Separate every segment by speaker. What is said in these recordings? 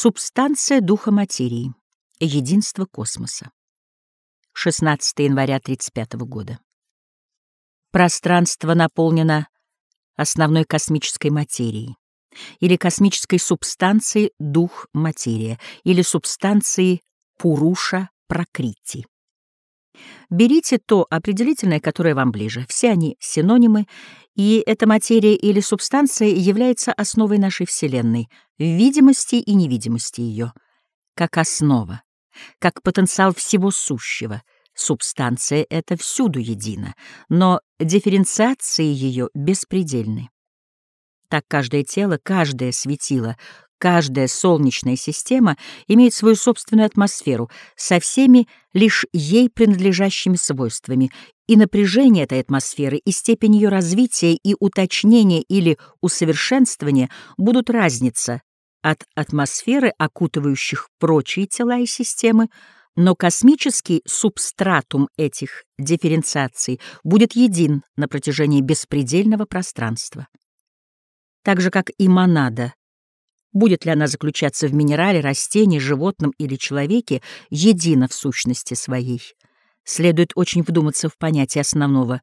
Speaker 1: Субстанция духа материи. Единство космоса. 16 января 35 года. Пространство наполнено основной космической материей, или космической субстанцией дух-материя, или субстанцией Пуруша-Пракрити. Берите то определительное, которое вам ближе. Все они синонимы, и эта материя или субстанция является основой нашей Вселенной, видимости и невидимости ее, как основа, как потенциал всего сущего. Субстанция — это всюду едино, но дифференциации ее беспредельны. Так каждое тело, каждое светило, Каждая солнечная система имеет свою собственную атмосферу со всеми лишь ей принадлежащими свойствами, и напряжение этой атмосферы и степень ее развития и уточнения или усовершенствования будут разниться от атмосферы, окутывающих прочие тела и системы, но космический субстратум этих дифференциаций будет един на протяжении беспредельного пространства. Так же, как и монада будет ли она заключаться в минерале, растении, животном или человеке, едина в сущности своей. Следует очень вдуматься в понятие основного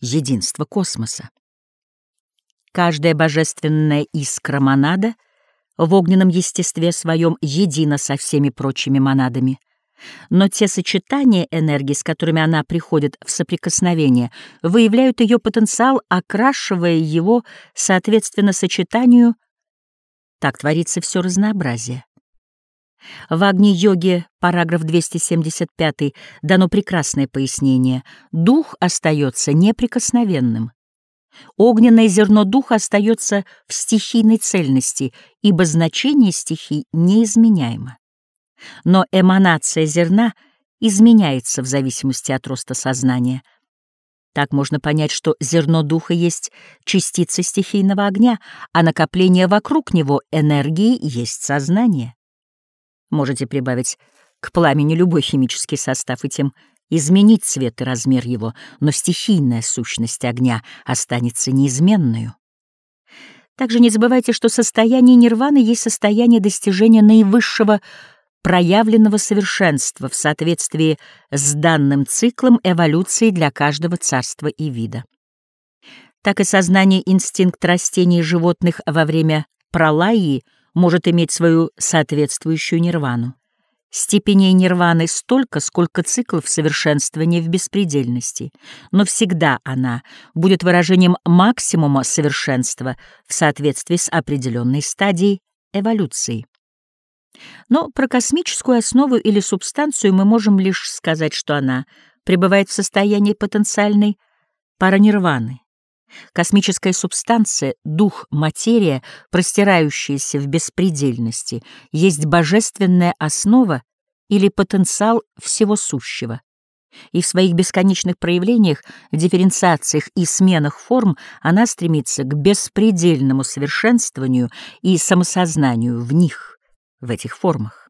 Speaker 1: единства космоса. Каждая божественная искра монада в огненном естестве своем едина со всеми прочими монадами. Но те сочетания энергии, с которыми она приходит в соприкосновение, выявляют ее потенциал, окрашивая его соответственно сочетанию так творится все разнообразие. В Агни-йоге, параграф 275, дано прекрасное пояснение. Дух остается неприкосновенным. Огненное зерно духа остается в стихийной цельности, ибо значение стихий неизменяемо. Но эманация зерна изменяется в зависимости от роста сознания — так можно понять, что зерно духа есть частица стихийного огня, а накопление вокруг него энергии есть сознание. Можете прибавить к пламени любой химический состав и тем изменить цвет и размер его, но стихийная сущность огня останется неизменную. Также не забывайте, что состояние нирваны есть состояние достижения наивысшего проявленного совершенства в соответствии с данным циклом эволюции для каждого царства и вида. Так и сознание инстинкт растений и животных во время пролаи может иметь свою соответствующую нирвану. Степеней нирваны столько, сколько циклов совершенствования в беспредельности, но всегда она будет выражением максимума совершенства в соответствии с определенной стадией эволюции. Но про космическую основу или субстанцию мы можем лишь сказать, что она пребывает в состоянии потенциальной паранирваны. Космическая субстанция, дух, материя, простирающаяся в беспредельности, есть божественная основа или потенциал всего сущего. И в своих бесконечных проявлениях, дифференциациях и сменах форм она стремится к беспредельному совершенствованию и самосознанию в них в этих формах.